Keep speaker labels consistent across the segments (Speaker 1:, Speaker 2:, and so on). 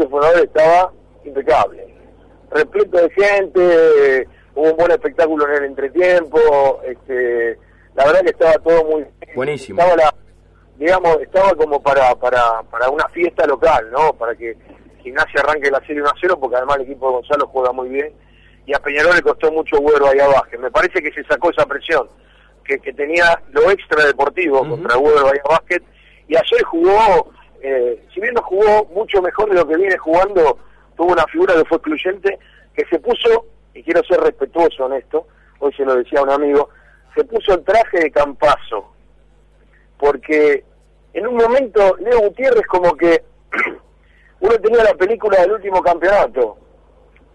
Speaker 1: Gimnasia Fundador estaba impecable. Repleto de gente, hubo un buen espectáculo en el entretiempo, este, la verdad que estaba todo muy
Speaker 2: Buenísimo.
Speaker 1: Estaba la, digamos, estaba como para, para, para una fiesta local, ¿no? Para que Gimnasia arranque la serie 1 a 0, porque además el equipo de Gonzalo juega muy bien. Y a Peñarol le costó mucho huevo ahí abajo. Me parece que se sacó esa presión, que, que tenía lo extra deportivo contra el Huevo Bahía Basket. Y ayer jugó, eh, si bien no jugó mucho mejor de lo que viene jugando, tuvo una figura que fue excluyente, que se puso, y quiero ser respetuoso en esto, hoy se lo decía un amigo, se puso el traje de campazo. Porque en un momento Leo Gutiérrez como que uno tenía la película del último campeonato,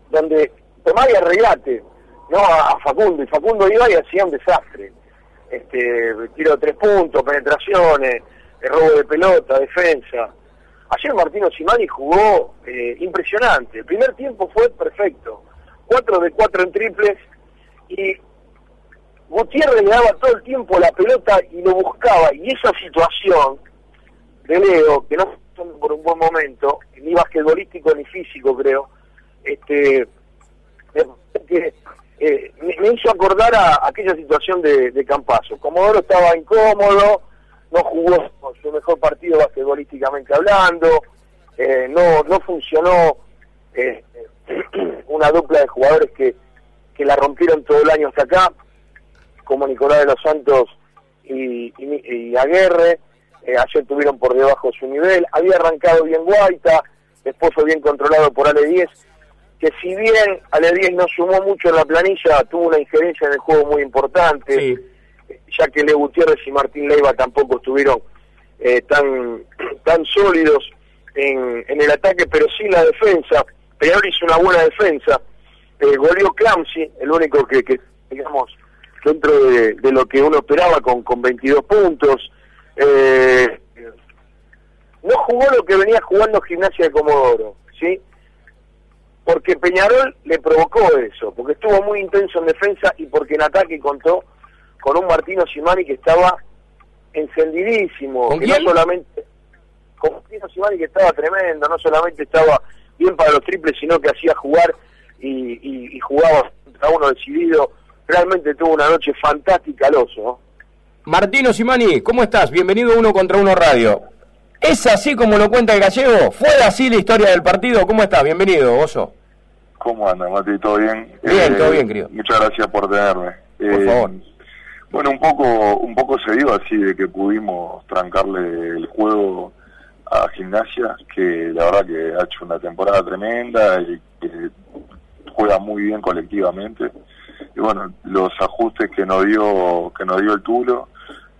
Speaker 1: donde tomaba y arreglate, ¿no? A, a Facundo, y Facundo iba y hacía un desastre. Este, tiro de tres puntos, penetraciones, robo de pelota, defensa. Ayer Martino Simani jugó eh, impresionante. El primer tiempo fue perfecto. Cuatro de cuatro en triples y Gutiérrez le daba todo el tiempo la pelota y lo buscaba. Y esa situación de Leo, que no fue por un buen momento, ni basquetbolístico ni físico creo, este, eh, me hizo acordar a, aquella situación de, de Campazo. Comodoro estaba incómodo, no jugó su mejor partido basquetbolísticamente hablando, eh, no, no funcionó eh, una dupla de jugadores que, que la rompieron todo el año hasta acá, como Nicolás de los Santos y, y, y Aguerre, eh, ayer tuvieron por debajo su nivel, había arrancado bien Guaita, después fue bien controlado por Ale 10, que si bien Ale 10 no sumó mucho en la planilla, tuvo una injerencia en el juego muy importante,
Speaker 2: Sí.
Speaker 1: Ya que Leo Gutiérrez y Martín Leiva tampoco estuvieron eh, tan, tan sólidos en, en el ataque, pero sí en la defensa. Peñarol hizo una buena defensa. Eh, goleó Clamsi, el único que, que digamos, dentro de, de lo que uno esperaba con, con 22 puntos. Eh, no jugó lo que venía jugando Gimnasia de Comodoro, ¿sí? Porque Peñarol le provocó eso, porque estuvo muy intenso en defensa y porque en ataque contó con un Martino Simani que estaba encendidísimo,
Speaker 2: ¿Con
Speaker 1: que no solamente con Martino Simani que estaba tremendo, no solamente estaba bien para los triples, sino que hacía jugar y, y- y jugaba contra uno decidido. Realmente tuvo una noche fantástica al oso. ¿no?
Speaker 2: Martino Simani, ¿cómo estás? Bienvenido a Uno contra Uno Radio. ¿Es así como lo cuenta el gallego? ¿Fue así la historia del partido? ¿Cómo estás? Bienvenido, Oso.
Speaker 3: ¿Cómo anda, Mati? ¿Todo bien?
Speaker 2: Bien, todo bien, querido.
Speaker 3: Muchas gracias por tenerme.
Speaker 2: Por
Speaker 3: Eh,
Speaker 2: favor.
Speaker 3: Bueno, un poco, un poco se dio así de que pudimos trancarle el juego a Gimnasia, que la verdad que ha hecho una temporada tremenda y que juega muy bien colectivamente. Y bueno, los ajustes que nos dio, que nos dio el Tulo,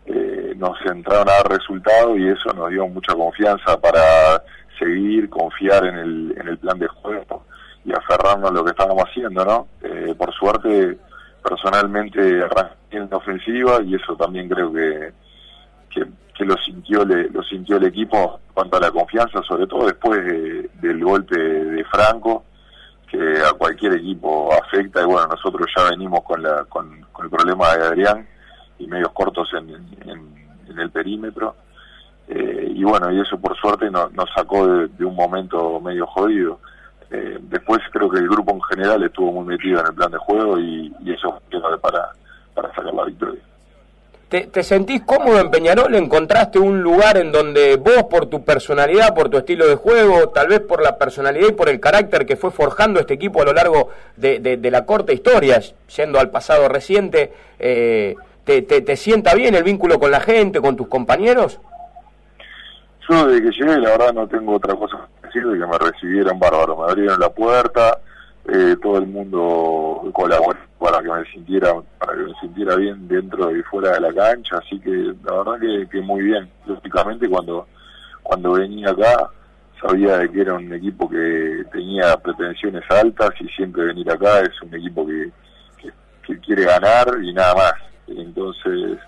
Speaker 3: eh, nos entraron a dar resultados y eso nos dio mucha confianza para seguir, confiar en el, en el plan de juego y aferrarnos a lo que estábamos haciendo, ¿no? Eh, por suerte, personalmente en la ofensiva y eso también creo que, que, lo sintió le- lo sintió el equipo cuanto a la confianza, sobre todo después de- del golpe de Franco, que a cualquier equipo afecta y bueno, nosotros ya venimos con, la, con, el problema de Adrián y medios cortos en, en- el perímetro. Eh, y bueno, y eso por suerte no- nos sacó de un momento medio jodido. Eh, después creo que el grupo en general estuvo muy metido en el plan de juego y, y eso quedó para, para sacar la victoria.
Speaker 2: ¿Te, te sentís cómodo en Peñarol? ¿Encontraste un lugar en donde vos, por tu personalidad, por tu estilo de juego, tal vez por la personalidad y por el carácter que fue forjando este equipo a lo largo de, de- de la corta historia, yendo al pasado reciente, eh, te, te, te sienta bien el vínculo con la gente, con tus compañeros?
Speaker 3: Yo desde que llegué, la verdad, no tengo otra cosa decir de que me recibieron bárbaro. Me abrieron la puerta, eh, todo el mundo colaboró para que me sintiera para que me sintiera bien dentro y fuera de la cancha. Así que la verdad que, que muy bien. Lógicamente, cuando, cuando venía acá, sabía de que era un equipo que tenía pretensiones altas y siempre venir acá es un equipo que, que quiere ganar y nada más. Entonces,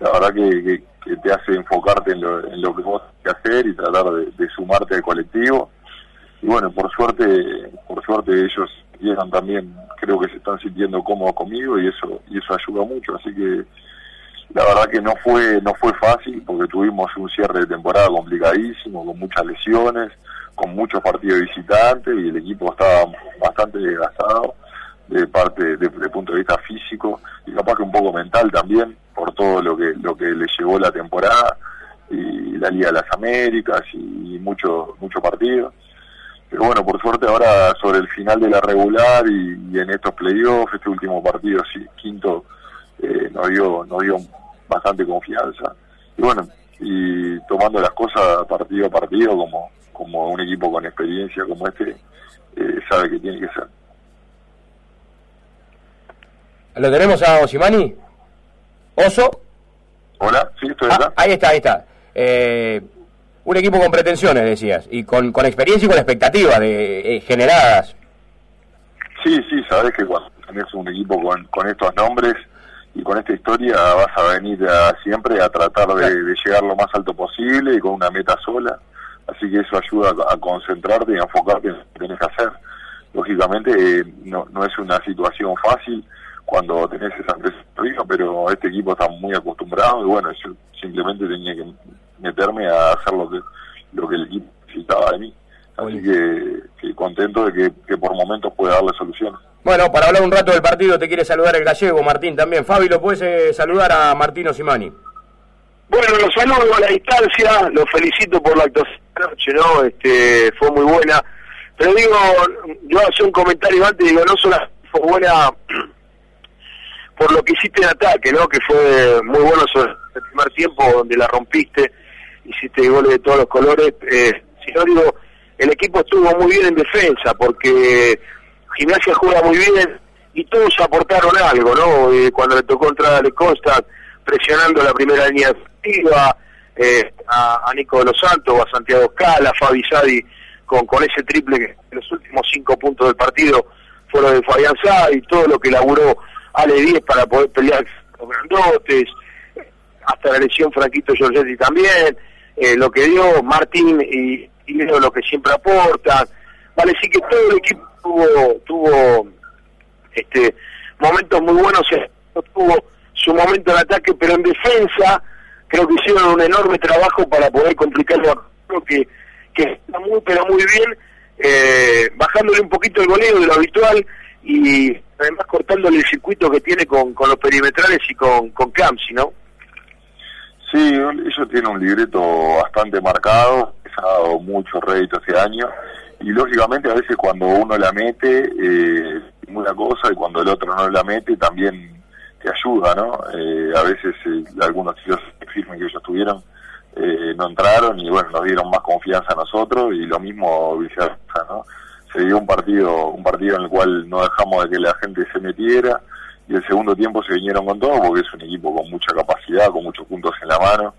Speaker 3: la verdad que, que, te hace enfocarte en lo, en lo que vos tenés que hacer y tratar de, de sumarte al colectivo. Y bueno, por suerte, por suerte ellos llegan también, creo que se están sintiendo cómodos conmigo y eso, y eso ayuda mucho. Así que la verdad que no fue, no fue fácil porque tuvimos un cierre de temporada complicadísimo, con muchas lesiones, con muchos partidos visitantes y el equipo estaba bastante desgastado de parte de, punto de vista físico y capaz que un poco mental también por todo lo que lo que le llevó la temporada y la Liga de las Américas y muchos mucho partidos pero bueno por suerte ahora sobre el final de la regular y, en estos playoffs este último partido sí quinto eh, nos dio nos dio bastante confianza. Y bueno y tomando las cosas partido a partido como como un equipo con experiencia como este eh, sabe que tiene que ser
Speaker 2: ¿Lo tenemos a Osimani? ¿Oso?
Speaker 3: Hola, sí, estoy acá.
Speaker 2: Ah, ahí está, ahí está. Eh, un equipo con pretensiones, decías, y con, con experiencia y con expectativas de, eh, generadas.
Speaker 3: Sí, sí, sabes que cuando tenés un equipo con, con estos nombres y con esta historia vas a venir siempre a tratar de, llegar lo más alto posible y con una meta sola. Así que eso ayuda a, concentrarte y a enfocarte en lo que tenés que hacer. Lógicamente eh, no, no es una situación fácil cuando tenés esa presión pero este equipo está muy acostumbrado y bueno, yo simplemente tenía que meterme a hacer lo que, lo que el equipo necesitaba de mí. Así que, contento de que, por momentos pueda darle soluciones.
Speaker 2: Bueno, para hablar un rato del partido te quiere saludar el gallego, Martín, también. Fabi, ¿lo puedes eh, saludar a Martín Osimani?
Speaker 1: Bueno, los saludo a la distancia, los felicito por la actuación noche, ¿no? Este, fue muy buena. Pero digo, yo hace un comentario antes, digo, no solo fue buena por lo que hiciste en ataque, ¿no? Que fue muy bueno sobre el primer tiempo donde la rompiste, hiciste goles de todos los colores. Eh, si no digo, el equipo estuvo muy bien en defensa porque Gimnasia juega muy bien y todos aportaron algo, ¿no? Eh, cuando le tocó entrar a Le Costa presionando la primera línea defensiva, eh, a, Nico de los Santos, a Santiago Scala, a Fabi Sadi con, con ese triple que los últimos cinco puntos del partido fueron de Fabián Sadi, todo lo que laburó Ale 10 para poder pelear con grandotes, hasta la lesión Franquito Giorgetti también, eh, lo que dio Martín y, y lo que siempre aportan. Vale, sí que todo el equipo tuvo, tuvo este momentos muy buenos, tuvo su momento de ataque, pero en defensa creo que hicieron un enorme trabajo para poder complicarlo. Creo que, que está muy, pero muy bien, eh, bajándole un poquito el goleo de lo habitual y además cortándole el circuito que tiene con, con los perimetrales y con, con Clamsi, ¿no?
Speaker 3: Sí, ellos tienen un libreto bastante marcado, ha dado mucho rédito este año, y lógicamente a veces cuando uno la mete, eh, una cosa, y cuando el otro no la mete, también te ayuda, ¿no? Eh, a veces eh, algunos tiros firmes que ellos tuvieron eh, no entraron y bueno, nos dieron más confianza a nosotros, y lo mismo viceversa, ¿no? Se dio un partido, un partido en el cual no dejamos de que la gente se metiera y el segundo tiempo se vinieron con todo porque es un equipo con mucha capacidad, con muchos puntos en la mano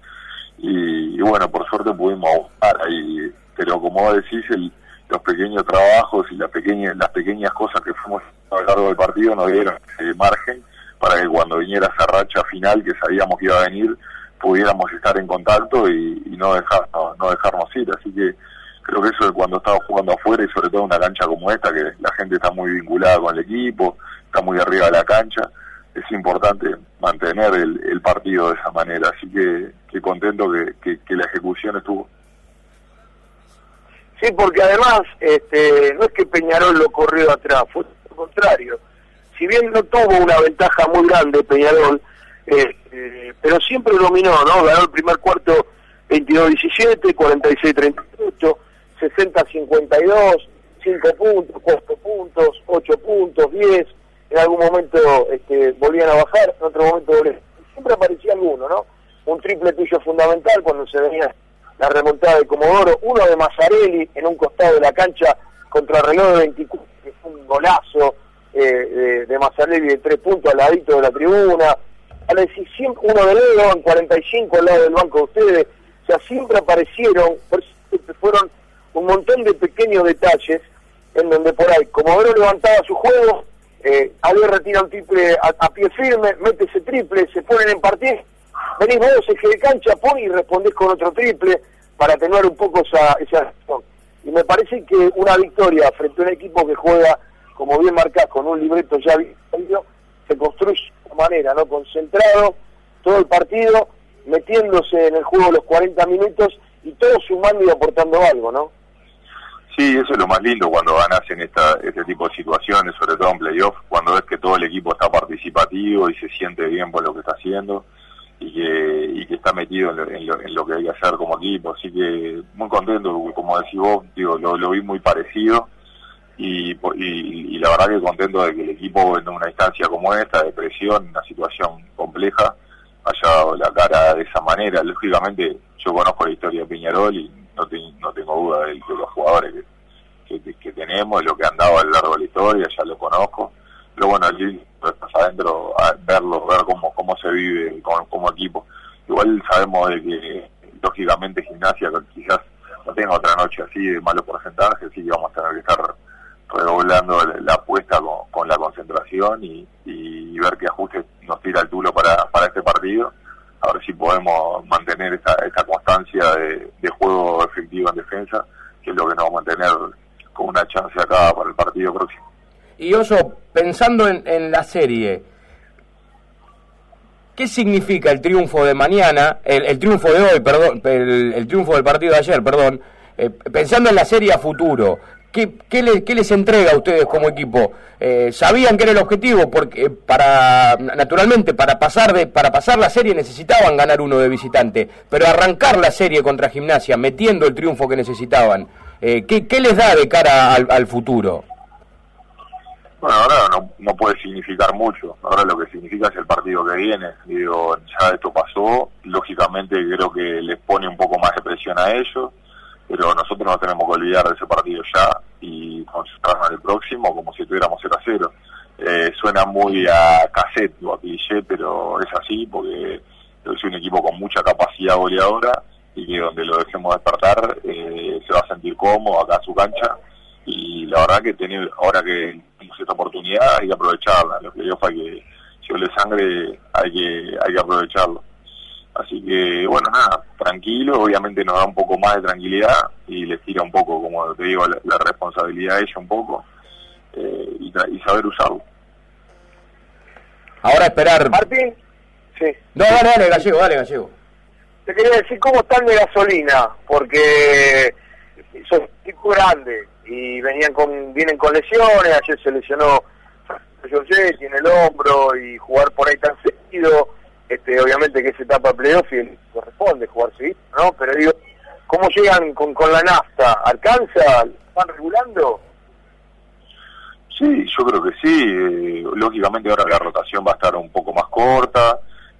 Speaker 3: y, bueno, por suerte pudimos jugar ahí, pero como decís, el, los pequeños trabajos y las pequeñas, las pequeñas cosas que fuimos a lo largo del partido nos dieron ese margen para que cuando viniera esa racha final que sabíamos que iba a venir, pudiéramos estar en contacto y, no, dejar, no dejarnos ir, así que creo que eso de cuando estamos jugando afuera y sobre todo en una cancha como esta, que la gente está muy vinculada con el equipo, está muy arriba de la cancha, es importante mantener el, partido de esa manera. Así que, que contento que, que, la ejecución estuvo.
Speaker 1: Sí, porque además este, no es que Peñarol lo corrió atrás, fue lo contrario. Si bien no tuvo una ventaja muy grande Peñarol, este, pero siempre dominó, ¿no? Ganó el primer cuarto 22-17, 46-38, 60-52, 5 puntos, 4 puntos, 8 puntos, 10, en algún momento este, volvían a bajar, en otro momento volvían. Siempre aparecía alguno, ¿no? Un triple tuyo fundamental cuando se venía la remontada de Comodoro, uno de Mazzarelli en un costado de la cancha contra el reloj de 24, que fue un golazo eh, de, de Mazzarelli de 3 puntos al ladito de la tribuna. siempre, uno de Leo en 45 al lado del banco de ustedes. O sea, siempre aparecieron, fueron un montón de pequeños detalles en donde por ahí, como Comodoro levantaba su juego, eh, retira un triple a, pie firme, mete ese triple, se ponen en partido, venís vos, eje de cancha, pon y respondés con otro triple para tener un poco esa, esa Y me parece que una victoria frente a un equipo que juega, como bien marcás, con un libreto ya visto, se construye de manera, ¿no? Concentrado todo el partido, metiéndose en el juego los 40 minutos y todo sumando y aportando algo, ¿no?
Speaker 3: Sí, eso es lo más lindo cuando ganas en esta, este tipo de situaciones, sobre todo en playoff, cuando ves que todo el equipo está participativo y se siente bien por lo que está haciendo y que, y que está metido en lo, que hay que hacer como equipo. Así que muy contento, como decís vos, digo, lo, lo vi muy parecido y, y, la verdad que contento de que el equipo en una instancia como esta, de presión, una situación compleja, haya dado la cara de esa manera. Lógicamente yo conozco la historia de Peñarol y no, tengo duda de, los jugadores que, que, tenemos, de lo que han dado a lo largo de la historia, ya lo conozco. Pero bueno, allí estás adentro, a verlo, ver cómo, cómo se vive como, como equipo. Igual sabemos de que, lógicamente, gimnasia quizás no tenga otra noche así de malos porcentajes, así que vamos a tener que estar redoblando la apuesta con, la concentración y, ver qué ajustes nos tira el tulo para, para este partido, a ver si podemos mantener esa, esa constancia de, juego efectivo en defensa, que es lo que nos va a mantener con una chance acá para el partido próximo.
Speaker 2: Y Oso, pensando en, la serie, ¿qué significa el triunfo de mañana, el, triunfo de hoy, perdón, el, triunfo del partido de ayer, perdón, eh, pensando en la serie a futuro, ¿Qué, les entrega a ustedes como equipo? Eh, sabían que era el objetivo porque para naturalmente para pasar de para pasar la serie necesitaban ganar uno de visitante, pero arrancar la serie contra Gimnasia metiendo el triunfo que necesitaban, eh, ¿qué, les da de cara al, futuro?
Speaker 3: Bueno, ahora no, no, puede significar mucho. Ahora lo que significa es el partido que viene. Digo, ya esto pasó. Lógicamente creo que les pone un poco más de presión a ellos pero nosotros no tenemos que olvidar de ese partido ya y concentrarnos en el próximo como si tuviéramos 0 a 0. Eh, suena muy a cassette o a cliché, pero es así porque es un equipo con mucha capacidad goleadora y que donde lo dejemos despertar eh, se va a sentir cómodo acá en su cancha y la verdad que tener, ahora que tenemos esta oportunidad hay que aprovecharla, lo que yo fue que si de sangre hay que, hay que aprovecharlo. Así que, bueno, nada, tranquilo, obviamente nos da un poco más de tranquilidad y les tira un poco, como te digo, la, responsabilidad a ella un poco eh, y, saber usarlo.
Speaker 2: Ahora esperar.
Speaker 1: Martín, sí.
Speaker 2: No, dale, dale, gallego, dale, gallego.
Speaker 1: Te quería decir cómo están de gasolina, porque son tipo grande y venían con, vienen con lesiones, ayer se lesionó Giorgetti en el hombro y jugar por ahí tan seguido este, obviamente que esa etapa playoff y corresponde jugar sí, ¿no? Pero digo, ¿cómo llegan con, con la nafta? ¿Alcanza? ¿Van regulando?
Speaker 3: Sí, yo creo que sí. Eh, lógicamente ahora la rotación va a estar un poco más corta.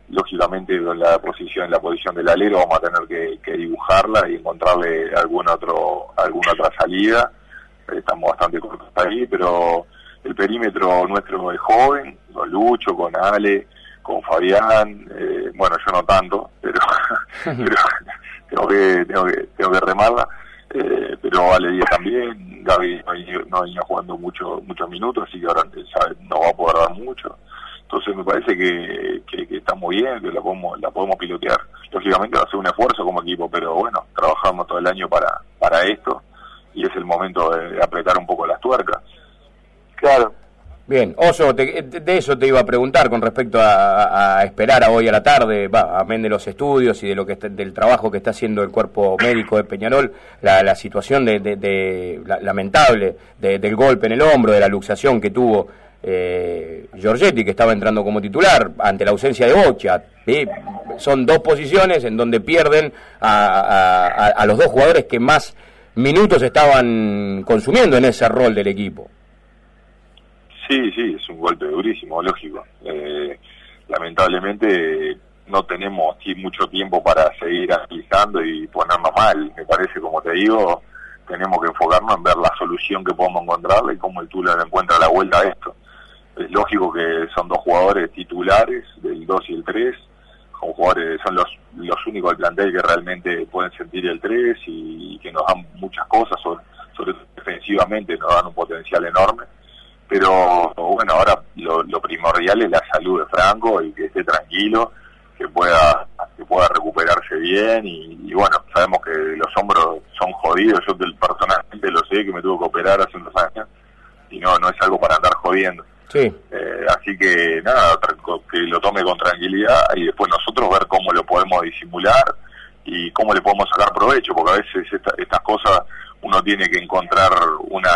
Speaker 3: Lógicamente en la posición, la posición del alero vamos a tener que, dibujarla y encontrarle algún otro, alguna otra salida. Estamos bastante cortos ahí, pero el perímetro nuestro es joven, con Lucho, con Ale, con Fabián, eh, bueno, yo no tanto, pero, tengo, que, tengo, que, tengo que remarla, eh, pero Vale Díaz también, Gaby no, venía jugando mucho, muchos minutos, así que ahora no va a poder dar mucho. Entonces me parece que, que, está muy bien, que la podemos, la podemos pilotear. Lógicamente va a ser un esfuerzo como equipo, pero bueno, trabajamos todo el año para, para esto y es el momento de apretar un poco las tuercas.
Speaker 1: Claro,
Speaker 2: Bien, Oso, de eso te iba a preguntar con respecto a, esperar a hoy a la tarde, va, amén de los estudios y de lo que del trabajo que está haciendo el cuerpo médico de Peñarol, la, situación de, lamentable del golpe en el hombro, de la luxación que tuvo eh, Giorgetti, que estaba entrando como titular ante la ausencia de Bocha. Son dos posiciones en donde pierden a los dos jugadores que más minutos estaban consumiendo en ese rol del equipo.
Speaker 3: Sí, sí, es un golpe durísimo, lógico. Eh, lamentablemente no tenemos mucho tiempo para seguir analizando y ponernos mal. Me parece, como te digo, tenemos que enfocarnos en ver la solución que podemos encontrarle y cómo el Tula encuentra la vuelta a esto. Es lógico que son dos jugadores titulares, del 2 y el 3, son jugadores, son los, los únicos del plantel que realmente pueden sentir el 3 y, que nos dan muchas cosas, sobre, sobre defensivamente nos dan un potencial enorme pero bueno, ahora lo, primordial es la salud de Franco y que esté tranquilo, que pueda que pueda recuperarse bien y, bueno, sabemos que los hombros son jodidos, yo personalmente lo sé, que me tuvo que operar hace unos años y no, no es algo para andar jodiendo.
Speaker 2: Sí.
Speaker 3: Eh, así que nada, que lo tome con tranquilidad y después nosotros ver cómo lo podemos disimular y cómo le podemos sacar provecho, porque a veces estas cosas uno tiene que encontrar una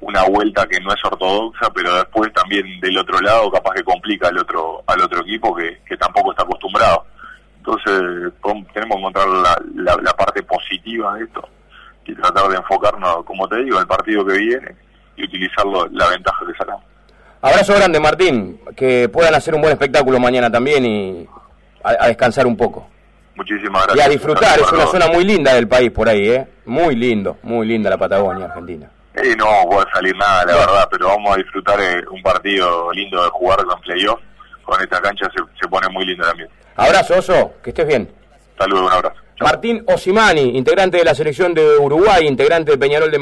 Speaker 3: una vuelta que no es ortodoxa, pero después también del otro lado capaz que complica al otro al otro equipo que, que tampoco está acostumbrado. Entonces tenemos que encontrar la, la, parte positiva de esto y tratar de enfocarnos, como te digo, el partido que viene y utilizarlo la ventaja que sacamos.
Speaker 2: Abrazo grande, Martín. Que puedan hacer un buen espectáculo mañana también y a, descansar un poco.
Speaker 3: Muchísimas gracias.
Speaker 2: Y a disfrutar, es una zona muy linda del país por ahí, ¿eh? Muy lindo, muy linda la Patagonia, Argentina.
Speaker 3: Eh, no puede salir nada, la verdad, pero vamos a disfrutar eh, un partido lindo de jugar con playoff. Con esta cancha se, se pone muy lindo también.
Speaker 2: Abrazo, Oso, que estés bien.
Speaker 3: Saludos, un abrazo.
Speaker 2: Martín Osimani, integrante de la selección de Uruguay, integrante de Peñarol de